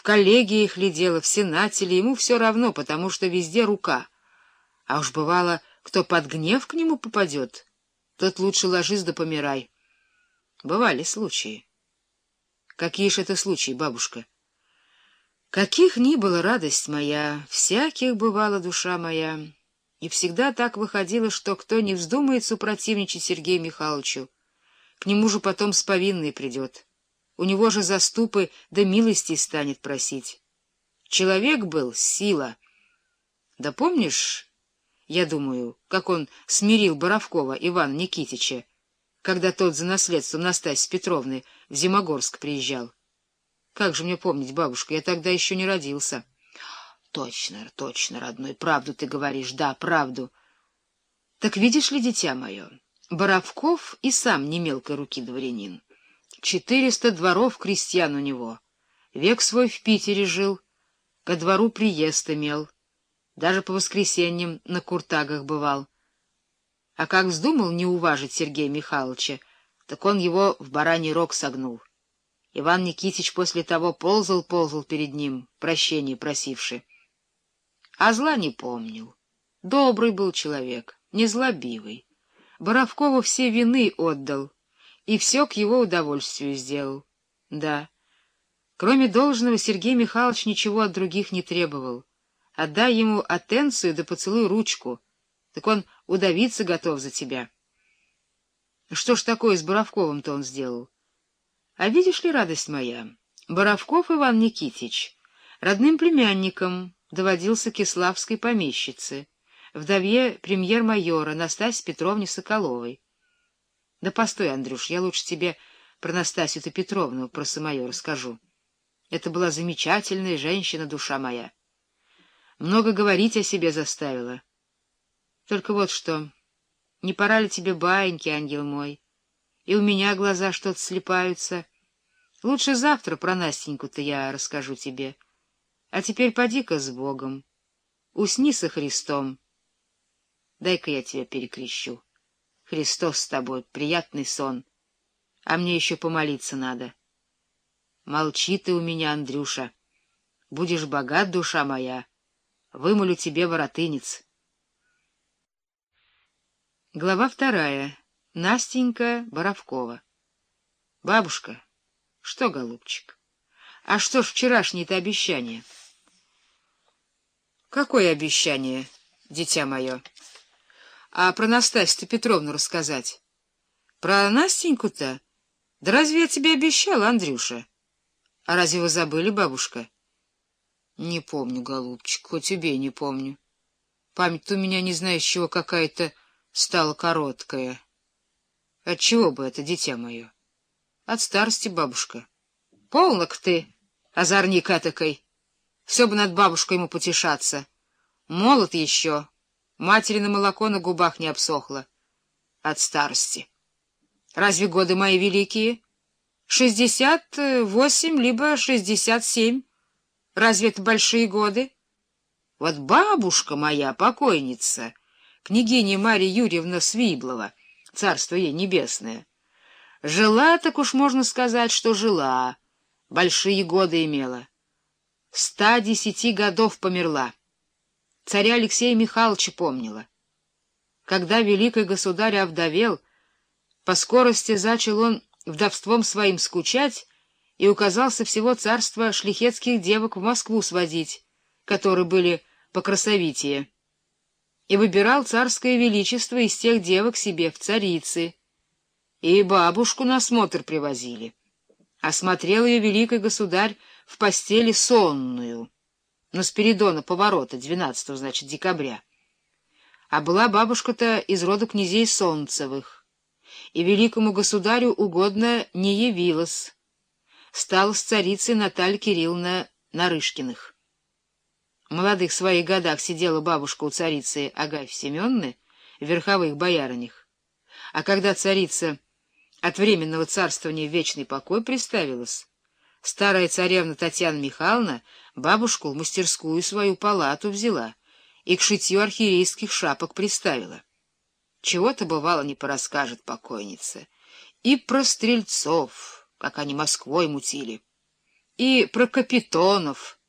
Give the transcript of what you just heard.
в коллегиях ли дело, в сенате ли, ему все равно, потому что везде рука. А уж бывало, кто под гнев к нему попадет, тот лучше ложись да помирай. Бывали случаи. Какие ж это случаи, бабушка? Каких ни было радость моя, всяких бывала душа моя, и всегда так выходило, что кто не вздумает супротивничать Сергею Михайловичу, к нему же потом с повинной придет. У него же заступы да милости станет просить. Человек был — сила. Да помнишь, я думаю, как он смирил Боровкова Ивана Никитича, когда тот за наследство Настасьи Петровны в Зимогорск приезжал? Как же мне помнить, бабушка, я тогда еще не родился. Точно, точно, родной, правду ты говоришь, да, правду. Так видишь ли, дитя мое, Боровков и сам не мелкой руки дворянин. Четыреста дворов крестьян у него. Век свой в Питере жил, ко двору приезд имел. Даже по воскресеньям на куртагах бывал. А как вздумал не уважить Сергея Михайловича, так он его в бараний рог согнул. Иван Никитич после того ползал-ползал перед ним, прощения просивший. А зла не помнил. Добрый был человек, незлобивый. Боровкову все вины отдал — и все к его удовольствию сделал. Да. Кроме должного, Сергей Михайлович ничего от других не требовал. Отдай ему атенцию да поцелуй ручку, так он удавиться готов за тебя. Что ж такое с Боровковым-то он сделал? А видишь ли, радость моя, Боровков Иван Никитич родным племянником доводился киславской помещице, вдове премьер-майора Настасьи Петровне Соколовой. Да постой, Андрюш, я лучше тебе про Настасью-то Петровну, про самое расскажу. Это была замечательная женщина, душа моя. Много говорить о себе заставила. Только вот что, не пора ли тебе баиньки, ангел мой? И у меня глаза что-то слепаются. Лучше завтра про Настеньку-то я расскажу тебе. А теперь поди-ка с Богом. Усни со Христом. Дай-ка я тебя перекрещу. Христос с тобой, приятный сон. А мне еще помолиться надо. Молчи ты у меня, Андрюша. Будешь богат, душа моя. Вымолю тебе воротынец. Глава вторая. Настенька Боровкова. Бабушка. Что, голубчик? А что ж вчерашнее-то обещание? Какое обещание, дитя мое? А про Настасью Петровну рассказать? Про Настеньку-то? Да разве я тебе обещала, Андрюша? А разве вы забыли, бабушка? Не помню, голубчик, хоть убей, не помню. Память у меня не знаю, с чего какая-то стала короткая. От чего бы это, дитя мое? От старости, бабушка. Полнок ты, озорник этакой. Все бы над бабушкой ему потешаться. Молод еще. Материно молоко на губах не обсохло. От старости. Разве годы мои великие? Шестьдесят восемь, либо шестьдесят семь. Разве это большие годы? Вот бабушка моя, покойница, княгиня Марья Юрьевна Свиблова, царство ей небесное, жила, так уж можно сказать, что жила, большие годы имела. Ста десяти годов померла царя Алексея Михайловича помнила. Когда великий государь овдовел, по скорости зачал он вдовством своим скучать и указался всего царства шлихетских девок в Москву сводить, которые были покрасовитее, и выбирал царское величество из тех девок себе в царицы, и бабушку на смотр привозили. Осмотрел ее великий государь в постели сонную на Спиридона поворота, 12 значит, декабря. А была бабушка-то из рода князей Солнцевых, и великому государю угодно не явилась. Стала с царицей Наталья Кирилловна Нарышкиных. В молодых своих годах сидела бабушка у царицы Агафьи Семенны верховых боярынях. А когда царица от временного царствования в вечный покой приставилась, Старая царевна Татьяна Михайловна бабушку в мастерскую свою палату взяла и к шитью архиерейских шапок приставила. Чего-то, бывало, не порасскажет покойница. И про стрельцов, как они Москвой мутили. и про капитонов.